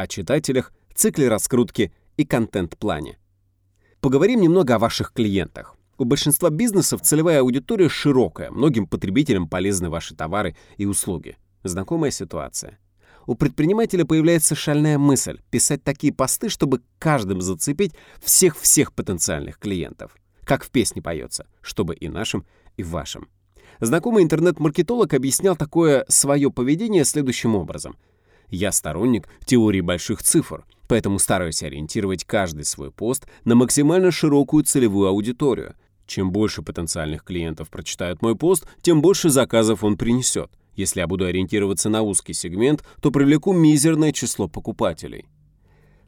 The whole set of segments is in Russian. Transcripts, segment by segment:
о читателях, цикле раскрутки и контент-плане. Поговорим немного о ваших клиентах. У большинства бизнесов целевая аудитория широкая, многим потребителям полезны ваши товары и услуги. Знакомая ситуация. У предпринимателя появляется шальная мысль писать такие посты, чтобы каждым зацепить всех-всех потенциальных клиентов. Как в песне поется, чтобы и нашим, и вашим. Знакомый интернет-маркетолог объяснял такое свое поведение следующим образом. «Я сторонник теории больших цифр, поэтому стараюсь ориентировать каждый свой пост на максимально широкую целевую аудиторию. Чем больше потенциальных клиентов прочитают мой пост, тем больше заказов он принесет. Если я буду ориентироваться на узкий сегмент, то привлеку мизерное число покупателей.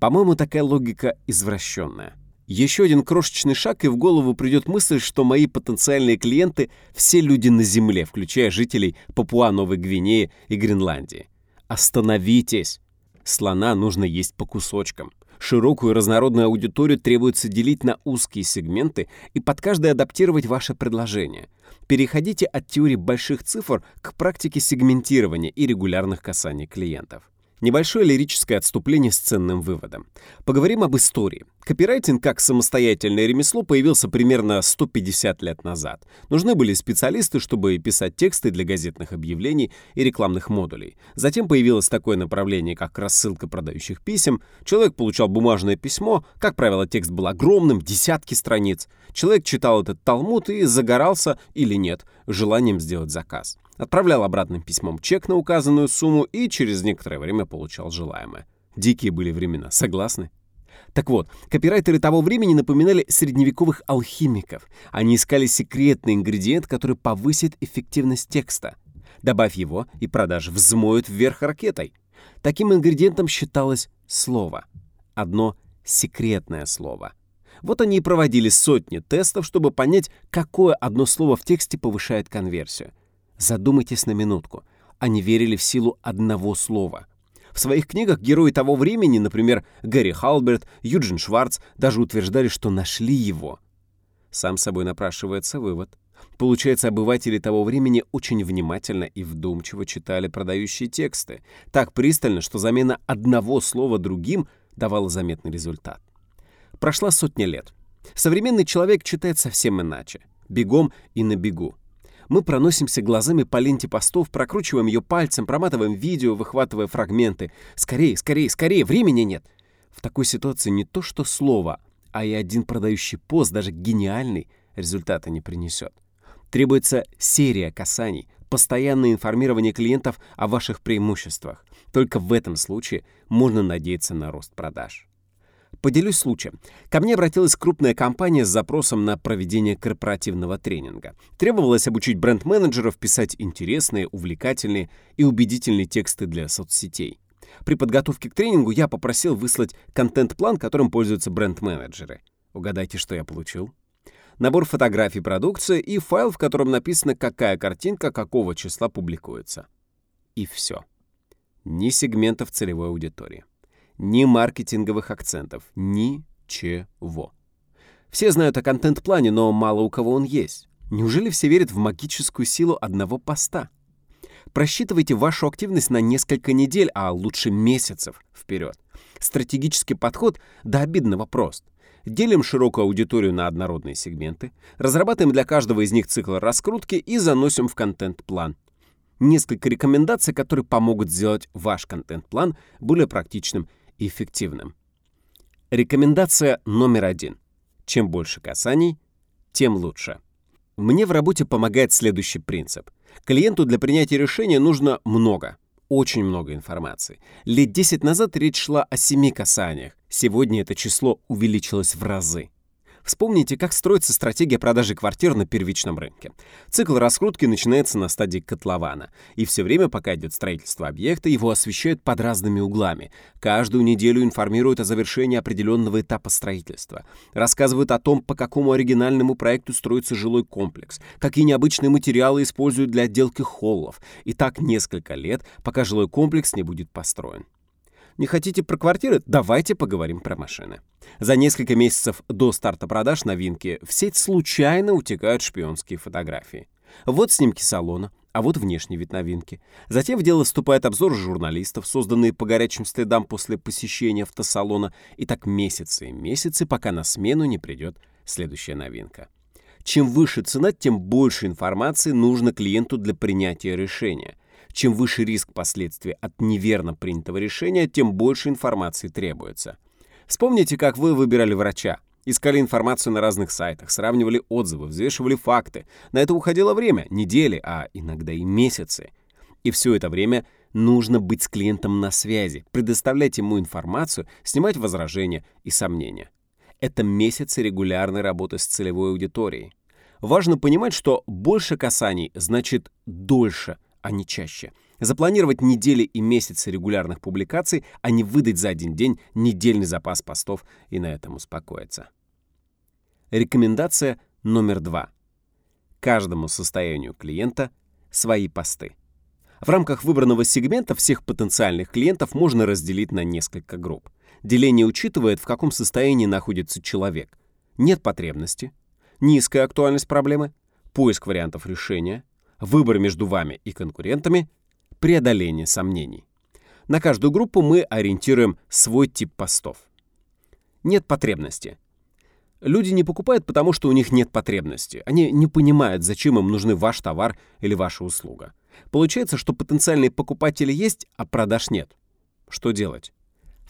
По-моему, такая логика извращенная. Еще один крошечный шаг, и в голову придет мысль, что мои потенциальные клиенты — все люди на Земле, включая жителей Папуа-Новой Гвинеи и Гренландии. Остановитесь! Слона нужно есть по кусочкам. Широкую разнородную аудиторию требуется делить на узкие сегменты и под каждый адаптировать ваше предложение. Переходите от теории больших цифр к практике сегментирования и регулярных касаний клиентов. Небольшое лирическое отступление с ценным выводом. Поговорим об истории. Копирайтинг как самостоятельное ремесло появился примерно 150 лет назад. Нужны были специалисты, чтобы писать тексты для газетных объявлений и рекламных модулей. Затем появилось такое направление, как рассылка продающих писем. Человек получал бумажное письмо, как правило, текст был огромным, десятки страниц. Человек читал этот талмуд и загорался или нет желанием сделать заказ. Отправлял обратным письмом чек на указанную сумму и через некоторое время получал желаемое. Дикие были времена, согласны? Так вот, копирайтеры того времени напоминали средневековых алхимиков. Они искали секретный ингредиент, который повысит эффективность текста. Добавь его, и продажи взмоют вверх ракетой. Таким ингредиентом считалось слово. Одно секретное слово. Вот они и проводили сотни тестов, чтобы понять, какое одно слово в тексте повышает конверсию. Задумайтесь на минутку. Они верили в силу одного слова. В своих книгах герои того времени, например, Гэри Халберт, Юджин Шварц, даже утверждали, что нашли его. Сам собой напрашивается вывод. Получается, обыватели того времени очень внимательно и вдумчиво читали продающие тексты, так пристально, что замена одного слова другим давала заметный результат. Прошла сотня лет. Современный человек читает совсем иначе. Бегом и на бегу. Мы проносимся глазами по ленте постов, прокручиваем ее пальцем, проматываем видео, выхватывая фрагменты. Скорее, скорее, скорее, времени нет. В такой ситуации не то что слово, а и один продающий пост, даже гениальный, результата не принесет. Требуется серия касаний, постоянное информирование клиентов о ваших преимуществах. Только в этом случае можно надеяться на рост продаж. Поделюсь случаем. Ко мне обратилась крупная компания с запросом на проведение корпоративного тренинга. Требовалось обучить бренд-менеджеров писать интересные, увлекательные и убедительные тексты для соцсетей. При подготовке к тренингу я попросил выслать контент-план, которым пользуются бренд-менеджеры. Угадайте, что я получил? Набор фотографий продукции и файл, в котором написано, какая картинка какого числа публикуется. И все. Ни сегментов целевой аудитории ни маркетинговых акцентов, ничего. Все знают о контент-плане, но мало у кого он есть. Неужели все верят в магическую силу одного поста? Просчитывайте вашу активность на несколько недель, а лучше месяцев вперед. Стратегический подход до обидного прост. Делим широкую аудиторию на однородные сегменты, разрабатываем для каждого из них цикл раскрутки и заносим в контент-план. Несколько рекомендаций, которые помогут сделать ваш контент-план более практичным эффективным. Рекомендация номер один. Чем больше касаний, тем лучше. Мне в работе помогает следующий принцип. Клиенту для принятия решения нужно много, очень много информации. Лет 10 назад речь шла о 7 касаниях. Сегодня это число увеличилось в разы. Вспомните, как строится стратегия продажи квартир на первичном рынке. Цикл раскрутки начинается на стадии котлована. И все время, пока идет строительство объекта, его освещают под разными углами. Каждую неделю информируют о завершении определенного этапа строительства. Рассказывают о том, по какому оригинальному проекту строится жилой комплекс, какие необычные материалы используют для отделки холлов. И так несколько лет, пока жилой комплекс не будет построен. Не хотите про квартиры? Давайте поговорим про машины. За несколько месяцев до старта продаж новинки в сеть случайно утекают шпионские фотографии. Вот снимки салона, А вот внешний вид новинки. Затем в дело вступает обзор журналистов, созданные по горячим следам после посещения автосалона. И так месяцы и месяцы, пока на смену не придет следующая новинка. Чем выше цена, тем больше информации нужно клиенту для принятия решения. Чем выше риск последствий от неверно принятого решения, тем больше информации требуется. Вспомните, как вы выбирали врача. Искали информацию на разных сайтах, сравнивали отзывы, взвешивали факты. На это уходило время, недели, а иногда и месяцы. И все это время нужно быть с клиентом на связи, предоставлять ему информацию, снимать возражения и сомнения. Это месяцы регулярной работы с целевой аудиторией. Важно понимать, что больше касаний значит дольше, а не чаще. Запланировать недели и месяцы регулярных публикаций, а не выдать за один день недельный запас постов и на этом успокоиться. Рекомендация номер два. Каждому состоянию клиента свои посты. В рамках выбранного сегмента всех потенциальных клиентов можно разделить на несколько групп. Деление учитывает, в каком состоянии находится человек. Нет потребности, низкая актуальность проблемы, поиск вариантов решения, выбор между вами и конкурентами, преодоление сомнений. На каждую группу мы ориентируем свой тип постов. Нет потребности. Люди не покупают, потому что у них нет потребности. Они не понимают, зачем им нужны ваш товар или ваша услуга. Получается, что потенциальные покупатели есть, а продаж нет. Что делать?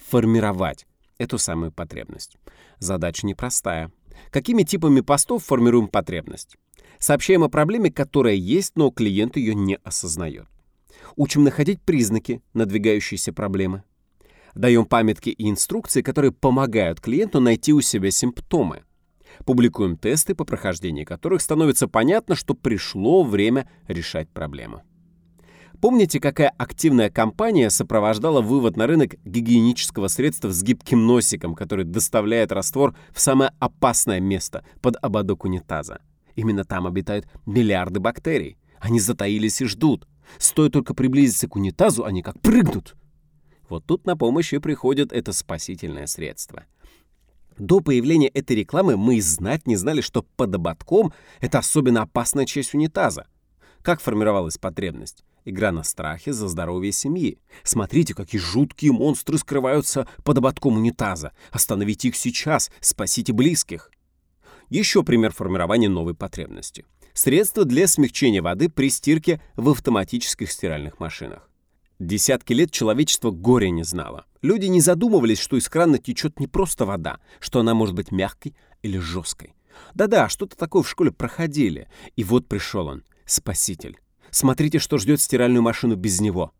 формировать эту самую потребность. Задача непростая. Какими типами постов формируем потребность? Сообщаем о проблеме, которая есть, но клиент ее не осознает. Учим находить признаки надвигающейся проблемы. Даем памятки и инструкции, которые помогают клиенту найти у себя симптомы. Публикуем тесты, по прохождении которых становится понятно, что пришло время решать проблему. Помните, какая активная кампания сопровождала вывод на рынок гигиенического средства с гибким носиком, который доставляет раствор в самое опасное место под ободок унитаза? Именно там обитают миллиарды бактерий. Они затаились и ждут. Стоит только приблизиться к унитазу, они как прыгнут. Вот тут на помощь и приходит это спасительное средство. До появления этой рекламы мы знать не знали, что под ободком — это особенно опасная часть унитаза. Как формировалась потребность? Игра на страхе за здоровье семьи. Смотрите, какие жуткие монстры скрываются под ободком унитаза. Остановите их сейчас, спасите близких. Еще пример формирования новой потребности. Средства для смягчения воды при стирке в автоматических стиральных машинах. Десятки лет человечество горя не знало. Люди не задумывались, что из крана течет не просто вода, что она может быть мягкой или жесткой. Да-да, что-то такое в школе проходили. И вот пришел он, спаситель. Смотрите, что ждет стиральную машину без него.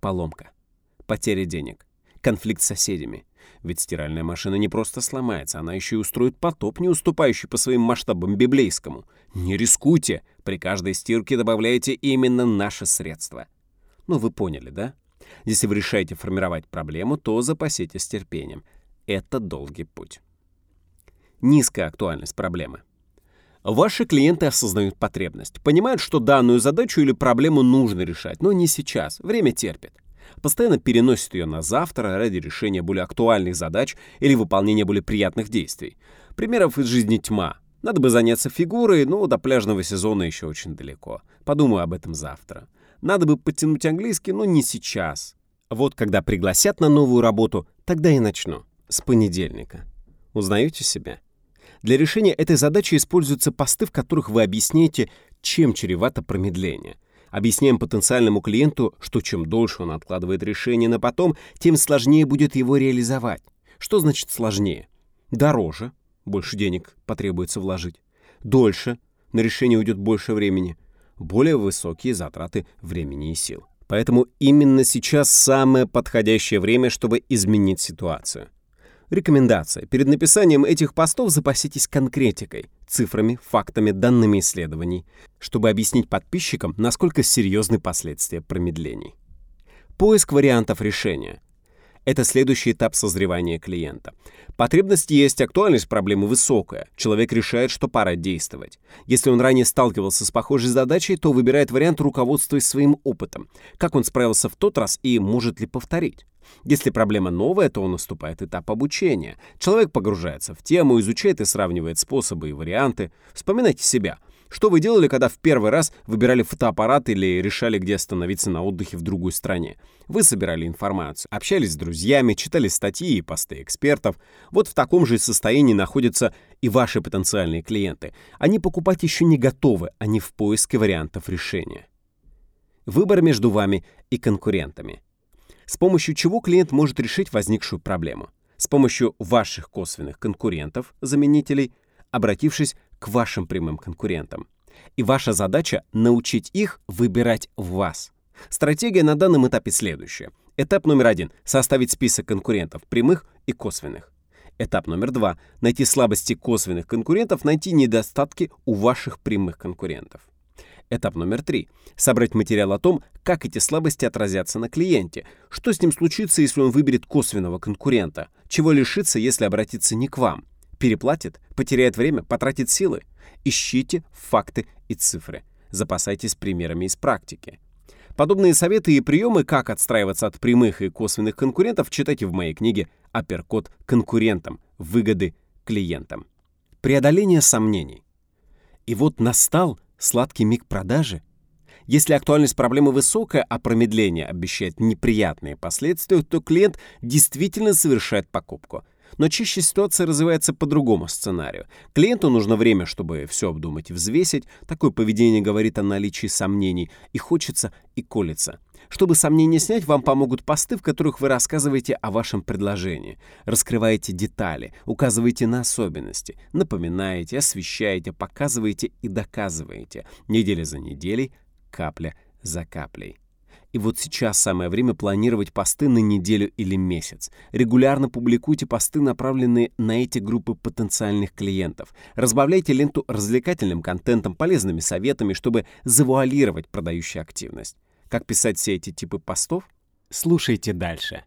Поломка. Потеря денег. Конфликт с соседями. Ведь стиральная машина не просто сломается, она еще и устроит потоп, не уступающий по своим масштабам библейскому. Не рискуйте, при каждой стирке добавляйте именно наше средство. Ну, вы поняли, да? Если вы решаете формировать проблему, то запаситесь терпением. Это долгий путь. Низкая актуальность проблемы. Ваши клиенты осознают потребность, понимают, что данную задачу или проблему нужно решать, но не сейчас, время терпит. Постоянно переносят ее на завтра ради решения более актуальных задач или выполнения более приятных действий. Примеров из жизни тьма. Надо бы заняться фигурой, но до пляжного сезона еще очень далеко. Подумаю об этом завтра. Надо бы подтянуть английский, но не сейчас. Вот когда пригласят на новую работу, тогда и начну. С понедельника. Узнаете себя? Для решения этой задачи используются посты, в которых вы объясняете, чем чревато промедление. Объясняем потенциальному клиенту, что чем дольше он откладывает решение на потом, тем сложнее будет его реализовать. Что значит сложнее? Дороже, больше денег потребуется вложить. Дольше, на решение уйдет больше времени. Более высокие затраты времени и сил. Поэтому именно сейчас самое подходящее время, чтобы изменить ситуацию. Рекомендация. Перед написанием этих постов запаситесь конкретикой, цифрами, фактами, данными исследований, чтобы объяснить подписчикам, насколько серьезны последствия промедлений. Поиск вариантов решения. Это следующий этап созревания клиента. Потребность есть, актуальность проблемы высокая. Человек решает, что пора действовать. Если он ранее сталкивался с похожей задачей, то выбирает вариант, руководствуясь своим опытом. Как он справился в тот раз и может ли повторить. Если проблема новая, то наступает этап обучения. Человек погружается в тему, изучает и сравнивает способы и варианты. Вспоминайте себя. Что вы делали, когда в первый раз выбирали фотоаппарат или решали, где остановиться на отдыхе в другой стране? Вы собирали информацию, общались с друзьями, читали статьи и посты экспертов. Вот в таком же состоянии находятся и ваши потенциальные клиенты. Они покупать еще не готовы, они в поиске вариантов решения. Выбор между вами и конкурентами. С помощью чего клиент может решить возникшую проблему? С помощью ваших косвенных конкурентов, заменителей, обратившись к вашим прямым конкурентам. И ваша задача — научить их выбирать вас. Стратегия на данном этапе следующая. Этап номер один — составить список конкурентов, прямых и косвенных. Этап номер два — найти слабости косвенных конкурентов, найти недостатки у ваших прямых конкурентов. Этап номер три — собрать материал о том, как эти слабости отразятся на клиенте, что с ним случится, если он выберет косвенного конкурента, чего лишится, если обратиться не к вам, переплатит, потеряет время, потратит силы. Ищите факты и цифры. Запасайтесь примерами из практики. Подобные советы и приемы, как отстраиваться от прямых и косвенных конкурентов, читайте в моей книге «Апперкот конкурентам. Выгоды клиентам». Преодоление сомнений. И вот настал сладкий миг продажи. Если актуальность проблемы высокая, а промедление обещает неприятные последствия, то клиент действительно совершает покупку. Но чаще ситуация развивается по другому сценарию. Клиенту нужно время, чтобы все обдумать и взвесить. Такое поведение говорит о наличии сомнений. И хочется, и колется. Чтобы сомнения снять, вам помогут посты, в которых вы рассказываете о вашем предложении, раскрываете детали, указываете на особенности, напоминаете, освещаете, показываете и доказываете. Неделя за неделей, капля за каплей. И вот сейчас самое время планировать посты на неделю или месяц. Регулярно публикуйте посты, направленные на эти группы потенциальных клиентов. Разбавляйте ленту развлекательным контентом, полезными советами, чтобы завуалировать продающую активность. Как писать все эти типы постов? Слушайте дальше.